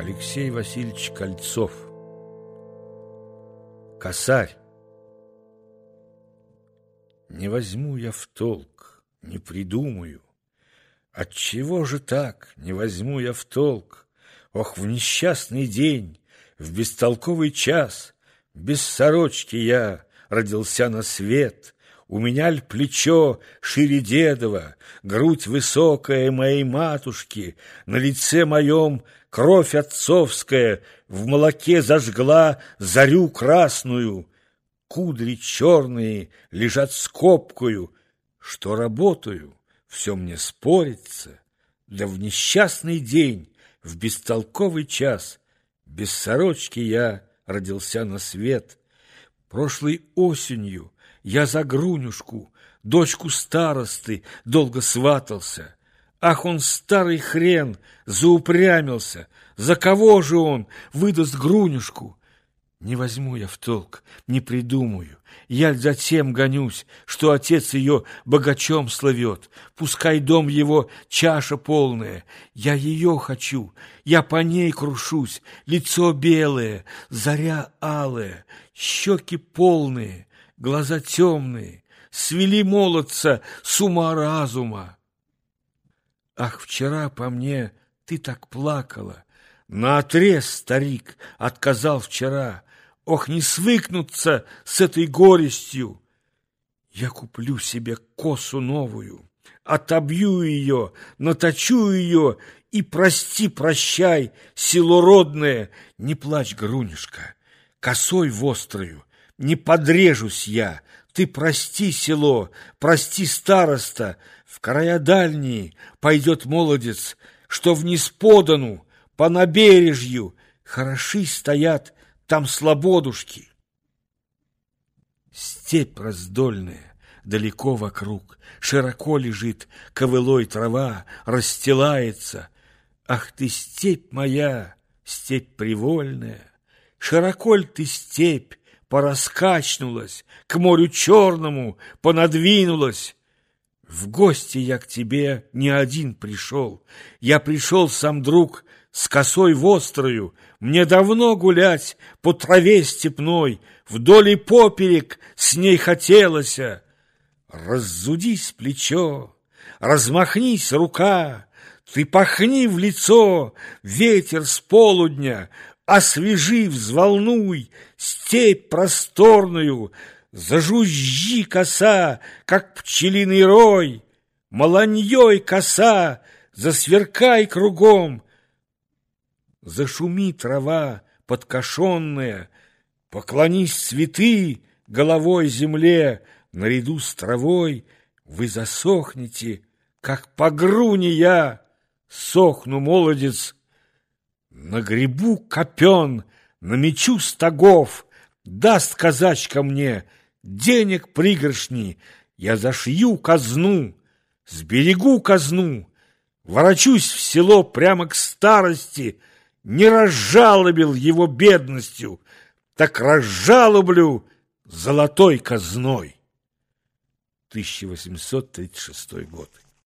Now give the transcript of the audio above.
Алексей Васильевич Кольцов. Косарь Не возьму я в толк, не придумаю, Отчего же так, не возьму я в толк? Ох, в несчастный день, в бестолковый час, Без сорочки я родился на свет, У меня ль плечо шире дедова, Грудь высокая моей матушки, На лице моем кровь отцовская В молоке зажгла зарю красную, Кудри черные лежат скобкою, Что работаю, все мне спорится, Да в несчастный день, в бестолковый час Без сорочки я родился на свет. Прошлой осенью я за Грунюшку, Дочку старосты, долго сватался. Ах, он старый хрен, заупрямился. За кого же он выдаст Грунюшку? Не возьму я в толк, не придумаю. Я затем гонюсь, что отец ее богачом славет. Пускай дом его чаша полная. Я ее хочу, я по ней крушусь. Лицо белое, заря алая, щеки полные, глаза темные. Свели молодца с ума разума. Ах, вчера по мне ты так плакала. Наотрез, старик, отказал вчера. Ох, не свыкнуться с этой горестью! Я куплю себе косу новую, отобью ее, наточу ее и прости, прощай, село родное, не плачь, Грунюшка, косой вострою, не подрежусь я, ты прости, село, прости, староста, в края дальние пойдет молодец, что вниз подану, по набережью, хороши стоят там слободушки. Степь раздольная, далеко вокруг, Широко лежит ковылой трава, Расстилается. Ах ты, степь моя, степь привольная, Широко ль ты, степь, пораскачнулась, К морю черному понадвинулась, в гости я к тебе не один пришел. Я пришел сам, друг, с косой вострою. Мне давно гулять по траве степной, Вдоль и поперек с ней хотелось. Раззудись плечо, размахнись рука, Ты пахни в лицо, ветер с полудня, Освежи, взволнуй степь просторную, Зажужжи коса, как пчелиный рой, Маланьей коса, засверкай кругом. Зашуми трава подкошенная, Поклонись цветы головой земле, Наряду с травой вы засохнете, Как погруни я, сохну, молодец. На грибу копен, на мечу стогов, Даст казачка мне — денег пригоршни, я зашью казну, сберегу казну, ворочусь в село прямо к старости, не разжалобил его бедностью, так разжалоблю золотой казной. 1836 год.